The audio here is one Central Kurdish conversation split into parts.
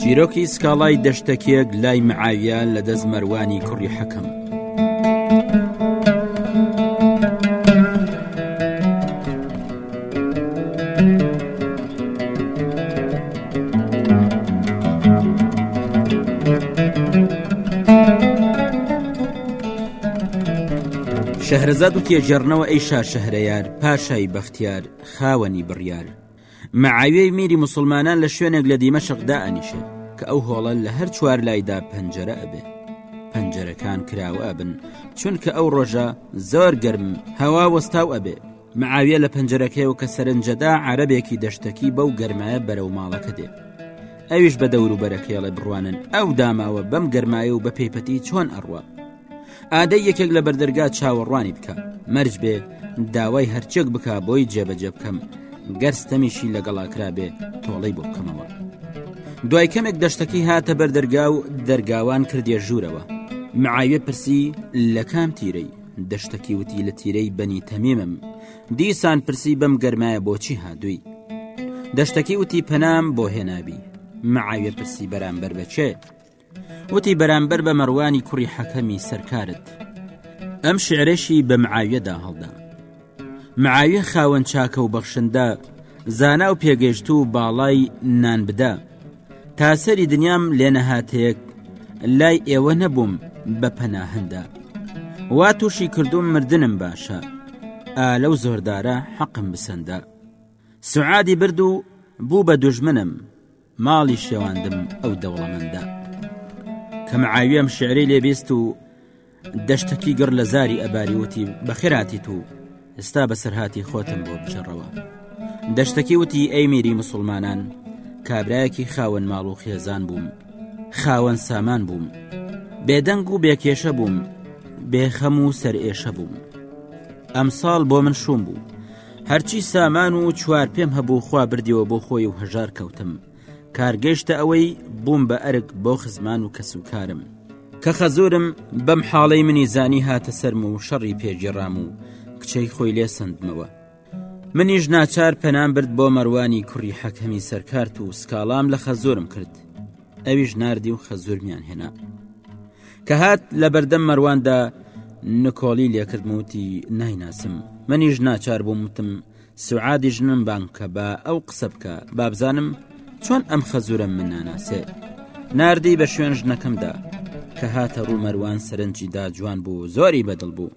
چیرۆکی سکاڵای دەشتەکێک لای معاویە لە دەست مەروانی کوڕی حەکەم. شەهرەزاد و تێجێڕنەوە ئەی شار شەهرەیار پاشای بەختیار خاوەنی بڕیار مەعاویەی میری مسلمانان لە شوێنێک لە دیمەشق دائەنیشێ کە ئەو هۆڵە لە هەر چوار لایدا پەنجەرە ئەبێ پەنجەرەکان کراوە ئەبن چونکە ئەو ڕۆژە زۆر گەرم هەوا وەستاو ئەبێ معاویە لە پەنجەرەکەیەوە کە سەرنجەدا عربێکی دەشتەکی بەو گەرمایە بەرەو ماڵەکە دێت ئەویش بە دەوروبەرەکەیڵێ بڕوانن ئەو داماوە بەم گەرمایە و بە پێپەتی چۆن ئەڕوە ئادەی یەکێک لە بەردەرگا چاوەڕوانی بکە مەرج بێ داوای هەرچێک بک بۆی جێبەجێ بکەم گەرستەمیشی لەگەڵا کرابێ تۆڵەی بۆ بکەمەوە دوای کەمێک دەشتەکەی هاتە بەردەرگا و دەرگاوان کردێ ژوورەوە معاوێ پرسی لە کام تیرەی دەشتەکی وتی لە تیرەی بەنی تەمیمم دیسان پرسی بەم گەرمایە بۆچی هادووی دەشتەکی وتی پەنام بۆ هێنابی معاوێ پرسی بەرامبەر بەچێ وتی بەرامبەر بە مەڕوانی کوڕی حەکەمی سەرکارت ئەم شعرەشی بە معاویەدا هەڵدا معاویە خاوەن چاکە و بەخشندە زانا و پێگەشت و باڵای نان بدە تا سەری دنیام لێنەهاتەیەک لای ئێوە نەبووم بە پەناهندە وا تووشی کردوم مردنم باشە ئا لەو زۆردارە حەقم بسەندە سعادی برد و بوو بە دوژمنم ماڵی شێواندم ئەو دەوڵەمەندە کە معاویەم شعری لێبیست و دەشتەکی گڕ لە زاری ئەباریوتی بەخێراتی تو ئستا بەسەرهاتی خۆتم بۆ بجڕەوە دەشتەکی وتی ئەی میری مسلمانان کابراایەکی خاوەن ماڵ و خێزان بووم خاوەن سامان بووم بێدەنگ و بێکێشە بووم بێخەم و سەر ئێشە بووم ئەم ساڵ بۆ من شوم بوو هەرچی سامان و چوار پێم هەبوو خوا بردیەوە بۆ خۆی و هەژار کەوتم کارگەشتە ئەوەی بووم بە ئەرک بۆ خزمان و کەس و کارم کە خەزورم بەم حاڵەی منی زانی هاتە سرم و شەڕی پێگیڕام و کچەی خۆی لێ سندمەوە منیش ناچار پەنام برد بۆ مەروانی کوڕی حەکەمی سەرکارت و سکاڵام لە خەزۆرم کرد ئەویش نردی و خەزورمیان هێنا کە هات لە بەردەم مەرواندا نکۆڵی لێکردم وتی نایناسم منیش ناچار بووم وتم سوعادی ژنم بان کە بە ئەو قسە بکە بابزانم چۆن ئەم خەزورە من ناناسێ نردی بە شوێن ژنەکەمدا کە هاتە ڕوو مەروان سەرنجیدا جوان بوو زۆری بەدڵ بوو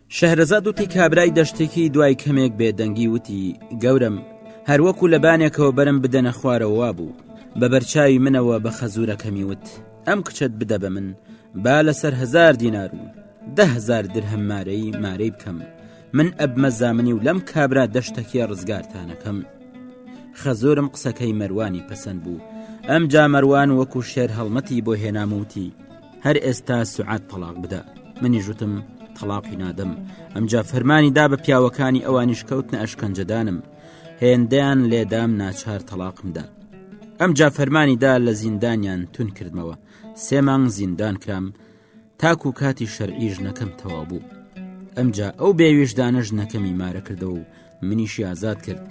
شەهرەزاد وتی کابرای دەشتێکی دوای کەمێک بێدەنگی وتی گەورم هەروەکو لە بانێکەوە بەرم بدەنە خوارەوە بوو بە بەرچاوی منەوە بە خەزورەکەمی وت ئەم کچەت بدە بە من با لەسەر هزار دینار و دههزار درهم مارەی مارەی بکەم من ئەبمە زامنی و لەم کابرا دەشتەکیە ڕزگارتانەکەم خەزۆرم قسەکەی مەروانی پەسەند بوو ئەم جامەروان وەکو شێر هەڵمەتی بۆ هێناموتی هەر ئێستا سعات تەلاق بدە منی ژوتم تەلاقی نادەم ئەمجا فەرمانی دا بە پیاوەکانی ئەوانیش کەوتنە ئەشکەنجەدانم هێندەیان لێدام ناچار تەلاقمدا ئەمجا فەرمانی دا لە زیندانیان تون کردمەوە سێ مانگ زیندان کرام تاکو کاتی شەرعیش نەکەم تەوا بوو ئەمجا ئەو بێویژدانە ژنەکەمی مارە کردەوە و منیشی ئازاد کرد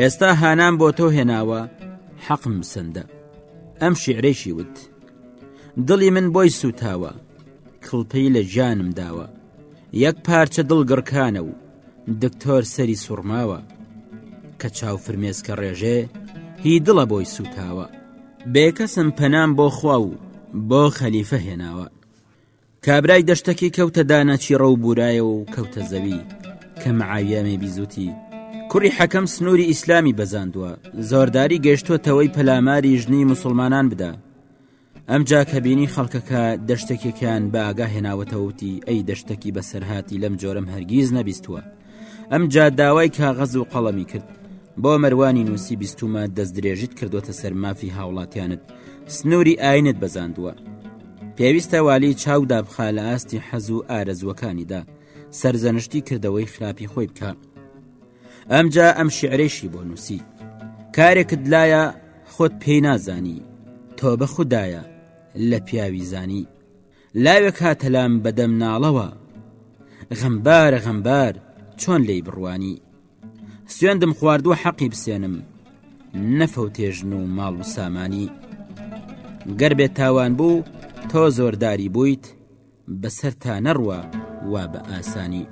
ئێستا هانام بۆ تۆ هێناوە حەقم سندە ئەم شیعرێکی وت دڵی من بۆی سوتاوە کڵپەی لە گیانم داوە یەک پارچە دڵ گڕکانە و دکتۆر سەری سوڕماوە کە چاو فرمێسکە ڕێژێ هی دڵە بۆی سوتاوە بێکەسم پەنام بۆ خوا و بۆ خەلیفە هێناوە کابرای دەشتەکی کەوتە دانە چیڕە و بورایەوە و کەوتە زەوی کە معاویامێ بیزوتی کوڕی حەکەم سنووری ئیسلامی بەزاندووە زۆرداری گەشتوەتەوەی پەلاماری ژنی مسلمانان بدا ئەمجا کە بینی خەڵکەکە دەشتێکێکیان بە ئاگا هێناوەتەوتی ئەی دەشتەکی بەسەرهاتی لەم جۆرەم هەرگیز نەبیستووە ئەمجا داوای کاغەز و قەڵەمی کرد بۆ مەروانی نووسی بیستومە دەست درێژیت کردوتە سەر مافی هاوڵاتیانت سنووری ئاینت بەزاندووە پێویستە والی چاو دابخا لە ئاستی حەز و ئارەزوەکانیدا سەرزەنشتی کردەوەی خراپی خۆی بکە ئەمجا ئەم شعرێشی بۆ نووسی کارێکت لایە خۆت پێی نازانی تۆ بە خوددایە لە پیاوی زانی لاوێک هاتەلام بەدەم ناڵەوە غەمبارە غەمبار چۆن لی بڕوانی سوێندم خواردووە حەقی بسێنم نەفەوتێژن و ماڵ و سامانی گەر بێت تاوان بوو تۆ زۆرداری بوویت بەسەر تا نەڕوە وا بە ئاسانی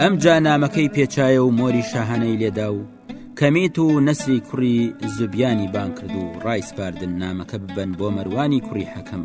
ئەم جا نامەکەی پێچایە و مۆری شاهانەی لێدا و کەمیت و نەسری کوڕی زوبیانی بان کرد و ڕایسپاردن نامەکە ببەن بۆ مەروانی کوڕی حەکەم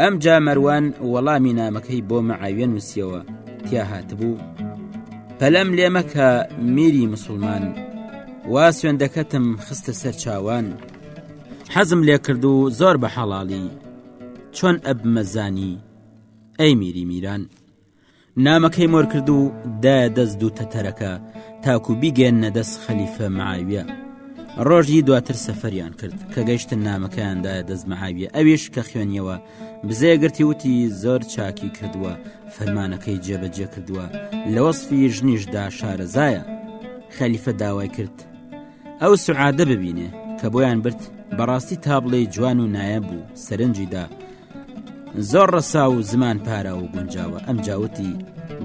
ئەمجا مەروان وەڵامی نامەکەی بۆ مەعاویە نووسیەوە تیا هاتبوو پەلەم لێمەکە میری مسلمان وا سوێندەکەتم خستە سەر چاوان حەزم لێ کرد و زۆر بە حەڵاڵی چۆن ئەبمەزانی ئەی میری میران نامەکەی مۆر کرد و دایە دەست دوو تەتەرەکە تاکو بیگەن نەدەست خەلیفە معاویە ڕۆژی دواتر سەفەریان کرد کە گەشتن نامەکەیاندا دەستمەعاویە ئەویش کە خوێنیەوە بزێگرتی وتی زۆر چاکی کردووە فەرمانەکەی جێبەجێ کردووە لە وەصفی ژنیشدا شارەزایە خەلیفە داوای کرد ئەو سعادە ببینێ کە بۆیان برد بەڕاستی تابڵێی جوان و نایە بوو سەرنجیدا زۆر ڕەسا و زمان پارا و گونجاوە ئەم جاوتی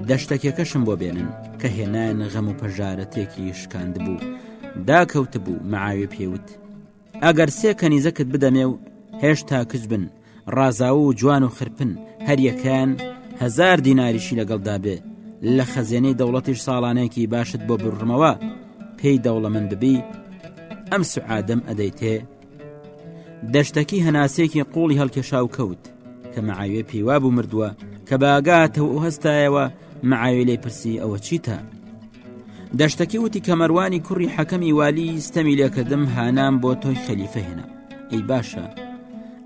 دەشتەکێکەشم بۆ بێنن کە هێنان غەم و پەژارەتێکی شکاند بوو داکەوت بوو معاوێ پێوت ئەگەر سێ کەنیزەکت بدەمێ و هێشتا کچ بن ڕازاو و جوان و خرپن هەریەکان هزار دیناریشی لەگەڵدا بێ لە خەزێنەی دەوڵەتیش ساڵانێکی باشت بۆ بڕمەوە پێی دەوڵەمن ببی ئەم سعادەم ئەدەیتێ دەشتەکی هەناسێکی قوڵی هەڵکێشاو کەوت کە مەعاوێ پێیوا بوو مردووە کە باگاتەوە ئەو هەستایەوە مەعاوێ لێ پرسی ئەوە چیتە دەشتەکی وتی کەمەروانی کوڕی حەکەمی والی ستەمی لێکردم هانام بۆ تۆی خەلیفە هێنا ئەی باشە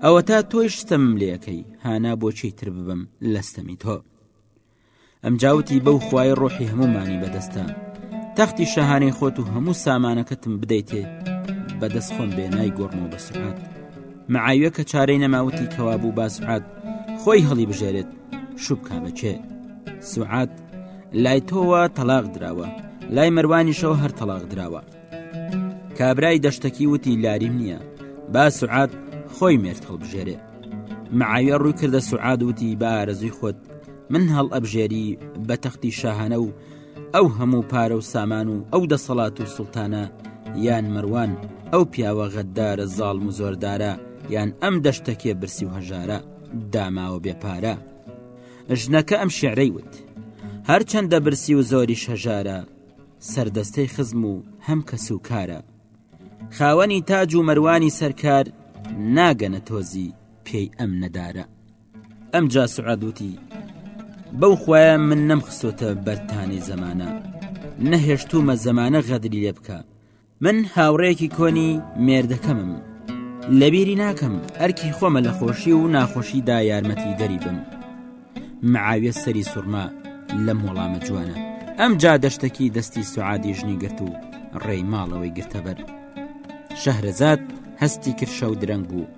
ئەوە تا تۆی شتم لەکەی هانا بۆچی تر ببم لەستەمی تۆ ئەمجا وتی بەو خوای ڕۆحی هەمومانی بەدەستە تەختی شەهانەی خۆت و هەموو سامانەکەتم بدەیتێ بەدەست خۆم بێ نای گۆڕمەوە بە سعات معاویە کە چارەی نەماوتی کەوابوو با سعات خۆی هەڵی بژێرێت شوبکا بەچێ سعات لای تۆوە تەلاق دراوە لای مەروانیشەوە هەر تەلاق دراوە کابرای دەشتەکی وتی لاریم نییە با سعات خۆی مێرد هەڵبژێرێ معاویە ڕووی کردە سعاد وتی بارەزوی خۆت من هەڵ ئەبژێری بە تەختی شاهانە و ئەو هەموو پارە و سامان و ئەو دەسەڵات و سلتانە یان مەروان ئەو پیاوە غەددارە زاڵم و زۆردارە یان ئەم دەشتەکێ برسی و هەژارە داماوە بێ پارە ژنەکە ئەم شعرەی وت هەرچەندە برسی و زۆری شەژارە سەردەستەی خزم و هەم کەس و کارە خاوەنی تاج و مەروانی سەرکار ناگەنە تۆزی پێی ئەم نەدارە ئەم جا سعادوتی بەو خوایە من نەمخسۆتە بەرتانی زەمانە نەهێشتومە زەمانە غەدری لێ بکە من هاوڕێیەکی کۆنی مێردەکەمم لەبیری ناکەم ئەرکی خۆمە لە خۆشی و ناخۆشیدا یارمەتی دەری بم معاویە سەری سوورما لەم وەڵامە جوانە ئەم جا دەشتەکی دەستی سعادی ژنی گرت و ڕێی ماڵەوەی گرتەبەر شەهرەزاد هەستی کرشە و درەنگ بوو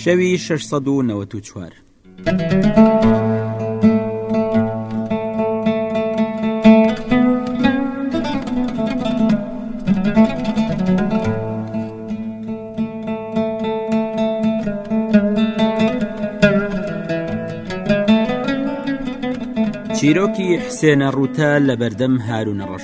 شەوی شەش سەد و نەوەت و چوار. چیرۆکی حسێنە ڕووتە لە بەردەم هارو نەڕەش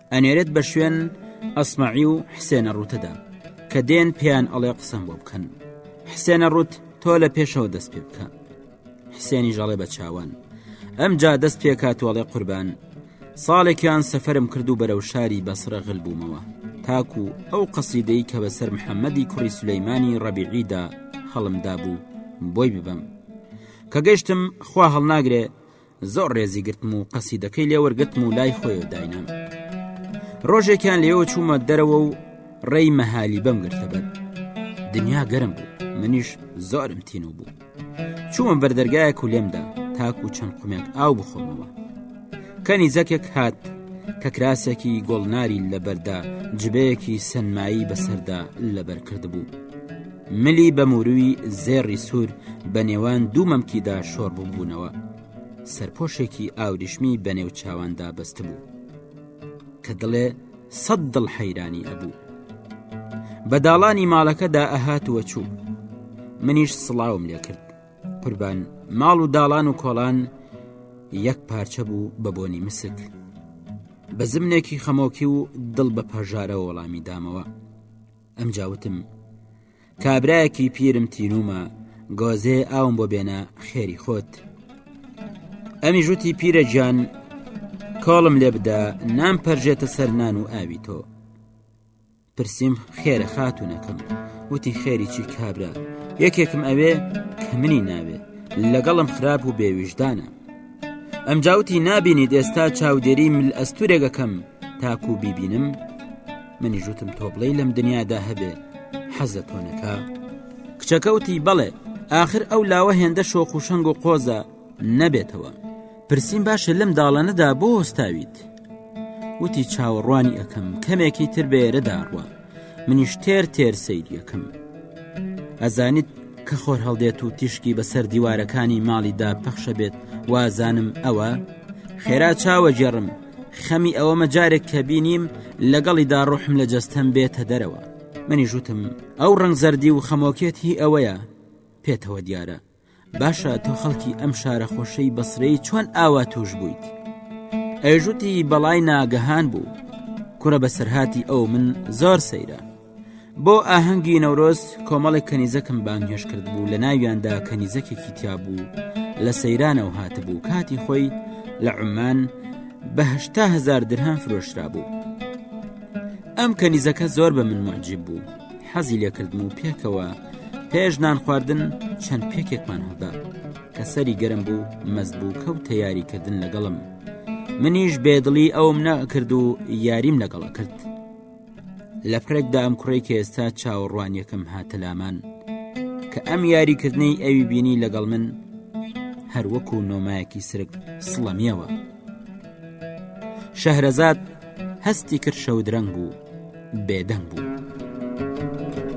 ئەنێرێت بە شوێن ئەسمعی و حسێنە ڕوتەدا کە دێن پێیان ئەڵێ قسەم بۆ بکەن حسێنە ڕوت تۆ لە پێشەوە دەست پێ بکە حسێنی ژەڵێ بە چاوان ئەم جا دەست پێکاتوەڵێ قوربان ساڵێکیان سەفرم کرد و بەرەو شاری بەسرە غل بوومەوە تاکو ئەو قەسیدەی کە بەسەر محەممەدی کوڕی سلەیمانی ڕەبیعیدا هەڵمدا بوو بۆی ببم کە گەشتم خوا هەڵناگرێ زۆر ڕێزی گرتم و قەسیدەکەی لێوەرگتم و لای خۆی داینام ڕۆژێکیان لێوە چوومە دەرەوە و ڕێی مەهالی بەم گرتە بەر دنیا گەرم بوو منیش زۆرم تین و بوو چوومە بەردەرگایە و لێمدا تاکو چەند قومێک ئاو بخۆمەوە کەنی زەکێک هات کە کراسێکی گۆڵناری لەبەردا جبەیەکی سەنمایی بەسەردا لەبەر کردبوو ملی بە موروی زێڕی سوور بە نێوان دوو مەمکیدا شۆڕ بووبوونەوە سەرپۆشێکی ئاوریشمی بە نێو چاواندا بەست بوو کە دڵێ سەد دڵ حەیرانی ئەبوو بە داڵانی ماڵەکەدا ئەهاتووە چوو منیش سڵاوم لێ کرد قوربان ماڵ و داڵان و کۆڵان یەک پارچە بوو بە بۆنی مسک بە زمنێکی خەمۆکی و دڵ بە پەژارە وەڵامی دامەوە ئەمجا وتم، کابرایەکی پیرم تینوومە، گۆزەیە ئاوم بۆ بێنە خێری خۆت. ئەمی ژووتی پیرە گیان کۆڵم لێ بدە نام پەرژێتە سەر نان و ئاوی تۆ. پرسیم خێرە خاتونەکەم وتی خێری چی کابرا یەکێکم ئەوێ کە منی ناوێ لەگەڵم خراپ و بێویژدانە. ئەم جاوتی نابینیت ئێستا چاودێری مل ئەستورێگەکەم تاکو و بیبینم منی ژوتم تۆ بڵێ لەم دنیادا هەبێ حەزە تۆنەکە کچەکەوتی بەڵێ آخر ئەو لاوە هێندە شۆخ و شەنگ و قۆزە نەبێتەوە پرسییم باشە لەم داڵانەدا بۆ هۆستاویت وتی چاوەڕوانی ئەەکەم کەمێکی تر بێرەداڕوە منیش تێر تێر سەیریەکەم ئەزانیت کە خۆر هەڵدێت و تیشکی بەسەر دیوارەکانی ماڵیدا پەخشە بێت وازانم ئەوە خێرا چاوە جێڕم خەمی ئەوەمە جارێک کە بینیم لەگەڵیدا ڕۆحم لە جەستەم بێتە دەرەوە منی ژوتم ئەو ڕنگ زەردی و خەمۆکێت هی ئەوەیە پێتەوە دیارە باشە تۆ خەڵکی ئەم شارە خۆشەی بەسرەی چۆن ئاوا توش بوویت ئەژوتی بەڵای ناگەهان بوو کوڕە بەسەرهاتی ئەو من زۆر سەیرە بۆ ئاهەنگی نەورۆز کۆمەڵێک کەنیزەکم بانگهێش کرد بوو لە ناویاندا کەنیزەکێکی تیا بوو لە سەیرانەوە هاتبوو کاتی خۆی لە عمان بەهشتا هزار درهان فرۆشرا بوو ئەم کەنیزەکە زۆر بە من معجیب بوو حەزی لێکردم و پێکەوە پێش نان خواردن چەند پێکێکمان هەڵدا کە سەری گەرم بوو مەز بوو کەوت تەیاریکردن لەگەڵم منیش بێدڵی ئەوم نەکرد و یاریم لەگەڵە کرد لە پرێکدا ئەم کوڕی کە ئێستا چاوەڕوانیەکەم هاتە لامان کە ئەم یاریکردنەی ئەوی بینی لەگەڵ من هەروەکو نۆمایەکی سرک سڵەمیەوە شەهرەزاد هەستی کرد شەودرەنگ بوو بێدەنگ بوو.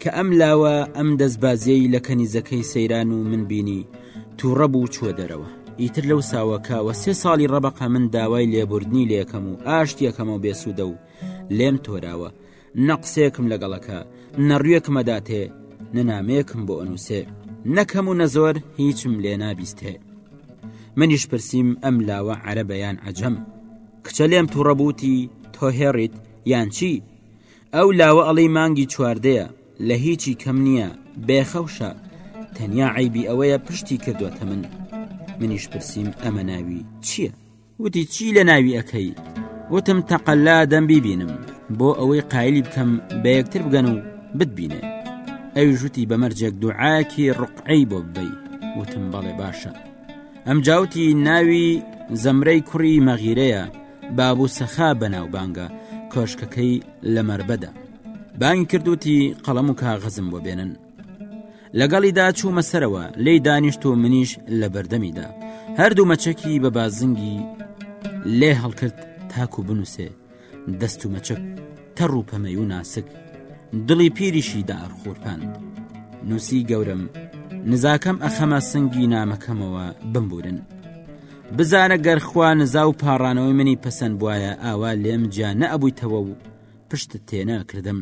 کە ئەم لاوە ئەم دەستبازیەی لە کەنیزەکەی سەیران و من بینی تووڕە بوو چووە دەرەوە ئیتر لەو ساوەکەوە سێ ساڵی ڕەبقە من داوای لێبوردنی لەکەم و ئاشتیەکەمەوە بێسوودە و لێم تۆراوە نەقسێکم لەگەڵەکە نەڕویەکمەداتێ نەنامەیەکم بۆ ئەنووسێ نەکەم و نەزۆر هیچم لێ نابیستێ منیش پرسییم ئەم لاوە عەرە بەیان عجەم کچە لێم تووڕەبووتی تۆ هێڕیت یان چی؟ ئەو لاوە ئەڵی مانگی چواردەیە لە هیچی کەم نییە بێ خەوشە تەنیا عیبی ئەوەیە پشتی کردوەتە من منیش پرسییم ئەمە ناوی چییە وتی چی لە ناوی ئەەکەی وتم تەقەلا دەم بیبینم بۆ ئەوەی قایلی بکەم بە یەکتر بگەن و بتبینێ ئەوی ژوتی بەمەرجێک دوعاکی ڕقعی بۆ ببەی وتم بەڵێ باشە ئەم جاوتی ناوی زەمرەی کوڕی مەغیرەیە باب و سەخا بەناوبانگە کۆشکەکەی لە مەربەدا بانگ کردوتی قەڵەم و کاغەزم بۆ بێنن لەگەڵیدا چوومە سەرەوە لی دانیشت و منیش لە بەردەمیدا هەردوو مەچەکی بە بازنگی لێ هەڵکرد تاکو بنووسێ دەست و مەچەک تەڕ و پەمەی و ناسک دڵی پیریشی داڕخورپاند نووسی گەورم نزاکەم ئەخەمە سنگی نامەکەمەوە بمبورن بزانە گەرخوا نزا و پاڕانەوەی منی پەسەند بواە ئاوا لێم جیا نەبوویتەوە و پشت تێناکردم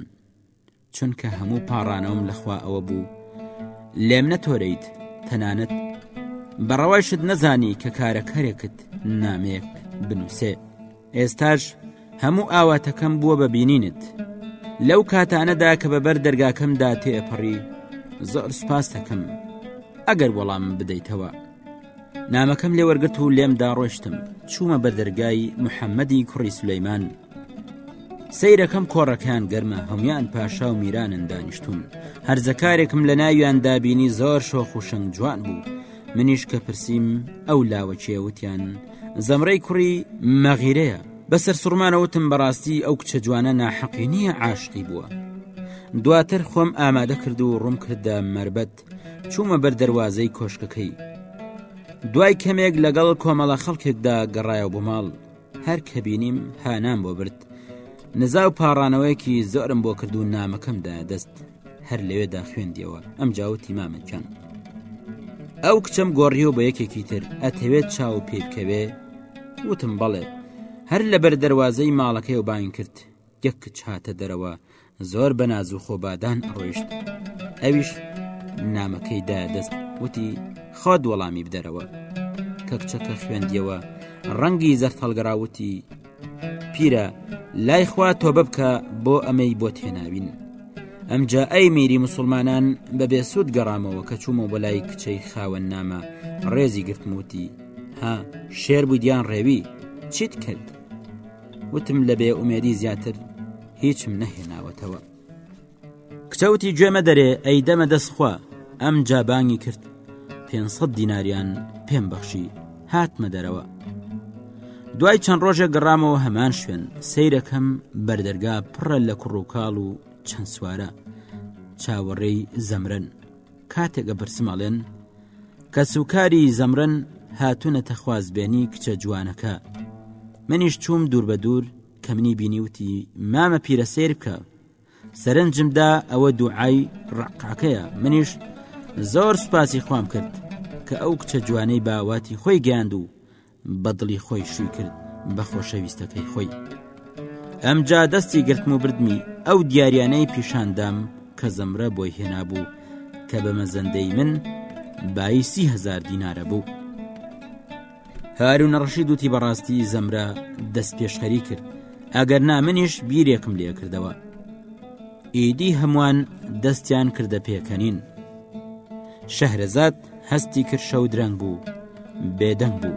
چونکە هەموو پاڕانەوەم لەخوا ئەوە بوو لێم نەتۆرەیت تەنانەت بەڕەوایشت نەزانی کە کارەکەرێکت نامەیەک بنووسێ ئێستاش هەموو ئاواتەکەم بووە بە بینینت لەو کاتانەدا کە بەبەر دەرگاکەمدا تێپەڕی زۆر سپاستەکەم ئەگەر وەڵام بدەیتەوە نامەکەم لێ وەرگرت و لێمدا ڕۆشتم چوومە بەر دەرگای محەممەدی کوڕی سولەیمان سیرەکەم کۆڕەکان گەرمە هەموان پاشا و میرانن دانیشتون هەرزەکارێکم لە ناویان دابینی زۆر شۆخ و شنگ جوان بوو منیش کە پرسییم ئەو لاوە چێوتیان زەمرەی کوڕی مەغیرەیە بە سەرسوڕمانە وتم بەڕاستی ئەو کچە جوانە ناحەقی نییە عاشقی بووە دواتر خۆم ئامادە کرد و ڕوم کردە مربەت چوومە بەر دەواازەی کۆشکەکەی دوای کەمێک لەگەڵ کۆمەڵە خەڵکێکدا گەڕایە بۆ ماڵ هەر کە بینیم هانام بۆ برد نزا و پاڕانەوەیەکی زۆرم بۆ کرد و نامەکەمدا دەست هەر لەوێدا خوێندیەوە ئەم جاوتی مامە کەم ئەو کچەم گۆڕیەوە بە یەکێکی تر ئەتەوێت چاو پێکەوێ وتم بەڵێ هەر لە بەر دەواازەی ماڵەکەی و باین کرد یەک کچ هاتە دەرەوە زۆر بە ناز و خۆبادان ڕۆیشت ئەویش نامەکەی دا دەست وتی خۆت وەڵامی بدەرەوە کە کچەکە خوێندیەوە ڕەنگی زەرتەڵگەراوتی پیرە لای خوا تۆبە بکە بۆ ئەمەی بۆت هێناوین ئەمجا ئەی میری مسلمانان بە بێسوود گەڕامەوە کە چوومە بۆ لای کچەی خاوەن نامە ڕێزی گرتموتی ها شێر بوو دیان ڕێوی چیت کرد وتم لە بێ ئومێدی زیاتر هیچم نەهێناوەتەوە کچە وتی گوێ مەدەرێ ئەی دەمە دەست خوا ئەم جا بانگی کرد پێ دیناریان پێم بەخشی هاتمە دەرەوە دوای چەند ڕۆژێک گەڕامەوە هەمان شوێن سیرەکەم بەردەرگا پڕە لە کوڕوکاڵ و چەند سوارە چاوەڕێی زەمرن کاتێکە برسمەڵێن کە سوکاری زەمرن هاتونە تەخوازبێنی کچە جوانەکە منیش چووم دوور بە دوور کە منی بینیوتی مامە پیرە سیر بکە سەرنجمدا ئەوە دوعای ڕقاکەیە منیش زۆر سوپاسی خوام کرد کە ئەو کچە جوانەی باواتی خۆی گەیاند و بەدڵی خۆی شووی کرد بە خۆشەویستەکەی خۆی ئەمجا دەستی گرتم و بردمی ئەو دیاریانەی پیشاندام کە زەمرە بۆی هێنابوو کە بە مەزەندەی من بایسی هزار دینارە بوو هارون ڕەشید وتی بەڕاستی زەمرە دەست پێشخەری کرد ئەگەر نامنیش بیرێکم لێکردەوە ئیدی هەمووان دەستیان کردە پێکەنین شەهرەزاد هەستی کرشە و درەنگ بوو بێدەنگ بوو.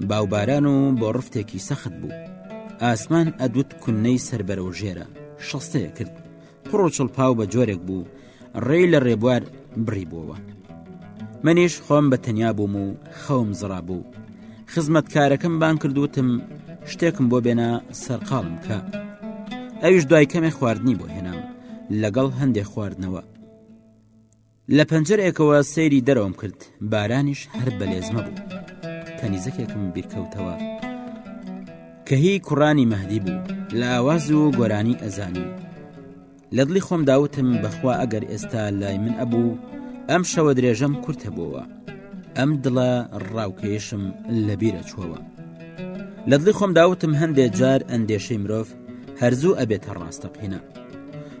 باوباران و بۆ ڕفتێکی سەخت بوو ئاسمان ئەدوت کونەی سەر بەرەو ژێرە شەستەیە کرد پڕۆچڵ پاو بە جۆرێک بوو ڕێ لە ڕێبوار بڕی بووەوە منیش خۆم بە تەنیا بووم و خەوم زڕا بوو خزمەتکارەکەم بان کردوتم شتێکم بۆ بێنە سەرقاڵم کە ئەویش دوای کەمێ خواردنی بۆ هێنام لەگەڵ هەندێک خواردنەوە لە پەنجەرەیەکەوە سەیری دەرەوەم کرد بارانیش هەر بەلێزمە بوو کەنیزەکێکم بیرکەوتەوە کە هی کوڕانی مەهدی بوو لە ئاواز و گۆرانی ئەزانی لە دڵی خۆم داوتم بەخوا ئەگەر ئێستا لای من ئەبوو ئەم شەوە درێژەم کورت هەبووەوە ئەم دڵە ڕاوکەیشم لەبیرە چووەوە لە دڵی خۆم داوتم هەندێک جار ئەندێشەی مرۆڤ هەرزوو ئەبێتە ڕاستەقینە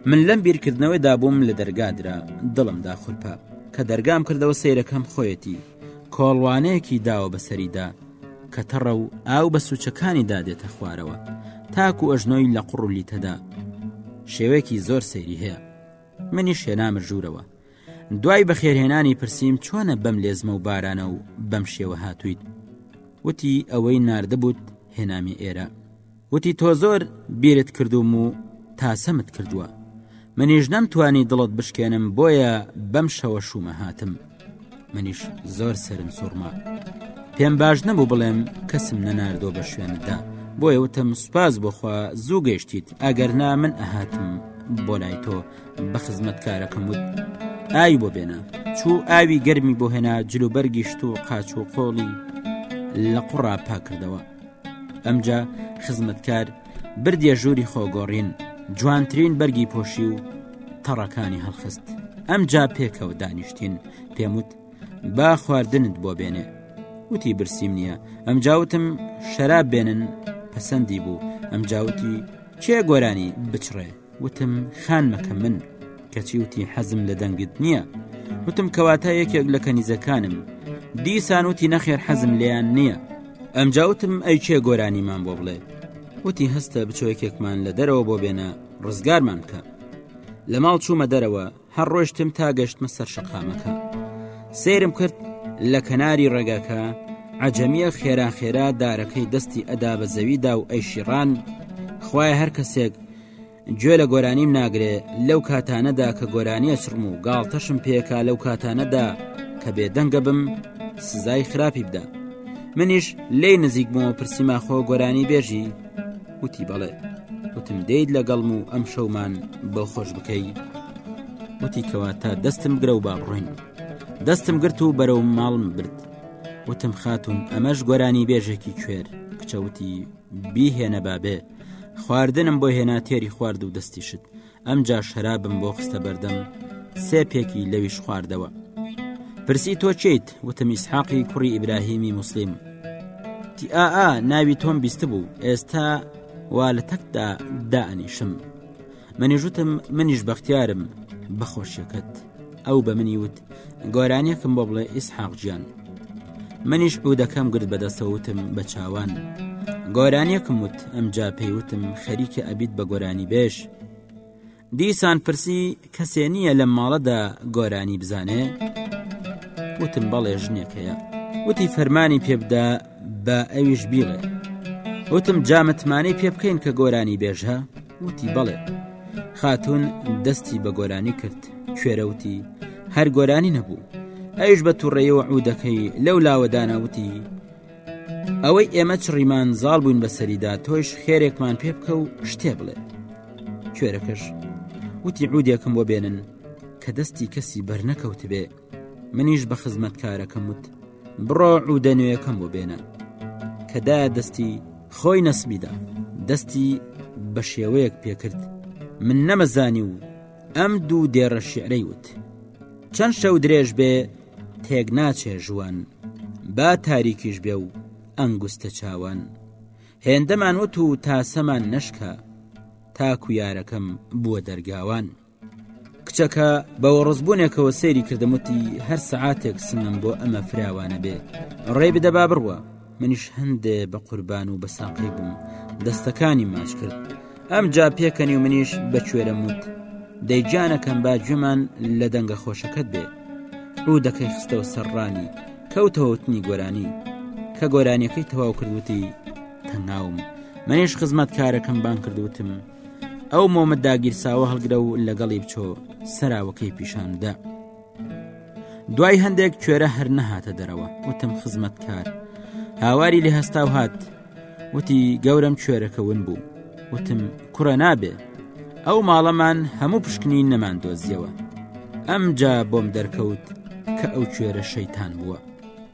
من لەم بیرکردنەوەی دابووم لە دەرگادرا دڵم دا خورپە کە دەرگام کردەوە سیرەکەم خۆیەتی کۆڵوانەیەکی داوە بەسەریدا کە تەڕە و ئاو بە سوچەکانی دادێتە خوارەوە تاکو ئەژنۆی لە قڕولی تەدا شێوەیەکی زۆر سەیری هەیە منی شێنامە ژوورەوە دوای بەخێرهێنانی پرسییم چۆنە بەم لێزمە و بارانە و بەم شێوە هاتوویت وتی ئەوەی نردبووت هێنامی ئێرە وتی تۆزۆر بیرت کردووم و تاسەمت کردووە منیش نەم توانی دڵت بشکێنم بۆیە بەم شەوە شوومە هاتم منیش زۆر سرم سوڕما پێم باش نەبوو بڵێم کەسم نەناردۆ بە شوێندا بۆیە وتم سوپاس بۆخوا زوو گەشتیت ئەگەر نا من ئەهاتم بۆ لای تۆ بە خزمەتکارەکەم وت ئای بۆ بێنە چوو ئاوی گەرمی بۆ هێنا جلوبەرگیشت و قاچ و قۆڵی لە قوڕا پاکردەوە ئەمجا خزمەتکار بردیە ژووری خۆگۆڕین جوانترین بەرگی پۆشی و تەڕەکانی هەڵخست ئەمجا پێکەوە دانیشتین پێموت با خواردنت بۆ بێنێ وتی برسیم نییە ئەم جاوتم شەراب بێنن پەسەندی بوو ئەم جاوتی چێ گۆرانی بچڕێ وتم، خانمەکە من. کەچی وتی، حەزم لە دەنگت نییە. وتم، کەواتە یەکێک لە کەنیزەکانم. دیسان وتی، نەخێر حەزم لێیان نییە. ئەمجا وتم، ئەی کێ گۆرانیمان بۆ بڵێ؟ وتی، هەستە بچۆ یەکێکمان لە دەرەوە بۆ بێنە، ڕزگارمان بکە. لە ماڵ چوومە دەرەوە. هەر ڕۆشتم تا گەشتمە سەر شەقامەکە سێرم کرد لە کەناری ڕێگاکە عجەمیە خێرا خێرا دارەکەی دەستی ئەدا بە زەویدا و ئەیشیڕان خوای هەر کەسێک گوێ لە گۆرانیم ناگرێ لەو کاتانەدا کە گۆرانیە چڕم و گاڵتەشم پێکا لەو کاتانەدا کە بێدەنگە بم سزای خراپی بدا منیش لی نزیک بوومە پرسیما خۆ گۆرانی بێژی وتی بەڵێ وتم دەیت لەگەڵم و ئەم شەومان بۆ خۆش بکەی وتی کەوا تا دەستم گرە و با بڕۆین دەستم گرت و بەرەو ماڵم برد وتم خاتون ئەمەش گۆرانی بێژێکی کوێر کچەوتی بیهێنە بابێ خواردنم بۆ هێنا تێری خوارد و دەستی شت ئەمجا شەرابم بۆ خستە بەردەم سێ پێکی لەویش خواردەوە پرسی تۆ چیت وتم ئیسحاقی کوڕی ئیبراهیمی مسلیم تیئا ناوی تۆم بیست بوو ئێستا وا لە تەکدا دائنیشم منیژوتم منیش بەختیارم بەخۆشیەکەت. ئەو بە منی وت گۆرانیەکم بۆ بڵێ ئیسحاق گیان منیش عودەکەم گرت بەدەستەوتم بە چاوان گۆرانیەکم وت ئەمجا پێیوتم خەریکە ئەبیت بە گۆرانی بێش دیسان پرسی کەسێ نییە لەم ماڵەدا گۆرانی بزانێ وتم بەڵێ ژنێکەیە وتی فەرمانی پێبدا بە ئەویش بیڵێ وتم جامتمانەی پێ بکەین کە گۆرانی بێژە وتی بەڵێ خاتون دەستی بە گۆرانی کرد کوێرەوتی هەر گۆرانی نەبوو ئەوش بە توڕێەوە عودەکەی لەو لاوەدانەوتی ئەوەی ئێمە چڕیمان زاڵ بووین بە سەریدا تۆش خێرێکمان پێ بکە و شتێ بڵێ کوێرەکەش وتی عودێکم بۆ بێنن کە دەستی کەسی بەرنەکەوتبێ منیش بە خزمەتکارەکەم وت بڕۆ عودە نوێیەکەم بۆ بێنە کە دا دەستی خۆی نەسمیدا دەستی بە شێوەیەک پێکرد من نەمەزانی و ئەم دوو دێڕە شعرەی وت چەند شەو درێژ بێ تێک ناچێ ژوان با تاریکیش بێ و ئەنگوستە چاوان هێندەمان وت و تاسەمان نشکە تاکو یارەکەم بووە دەرگاوان کچەکە بە وەڕزبوونێکەوە سەیری کردم وتی هەر سەعاتێک سنم بۆ ئەمە فراوانە بێ ڕێ بدە با بڕوە منیش هەندێ بە قوربان و بە ساقی بووم دەستەکانی ماچ کرد ئەم جا پێکەنی و منیش بە کوێرە موت دەیجانەکەم با گوێمان لە دەنگە خۆشەکەت بێ ڕوو دەکەی خستەوە سەرڕانی کەوتەوتنی گۆرانی کە گۆرانیەکەی تەواو کردوتی تەناوم منیش خزمەت کارەکەم بان کردوتم ئەو مۆمە داگیرساوە هەڵگرە و لەگەڵی بچۆ سەراوەکەی پیشاندە دوای هەندێک کوێرە هەر نەهاتە دەرەوە وتم خزمەت کار هاواری لە هەستا و هات وتی گەورم کوێرەکە ون بوو وتم کوڕە نابێ ئەو ماڵەمان هەموو پشکنی نەمان دۆزیەوە ئەمجا بۆم دەرکەوت کە ئەو کوێرە شەیتان بووە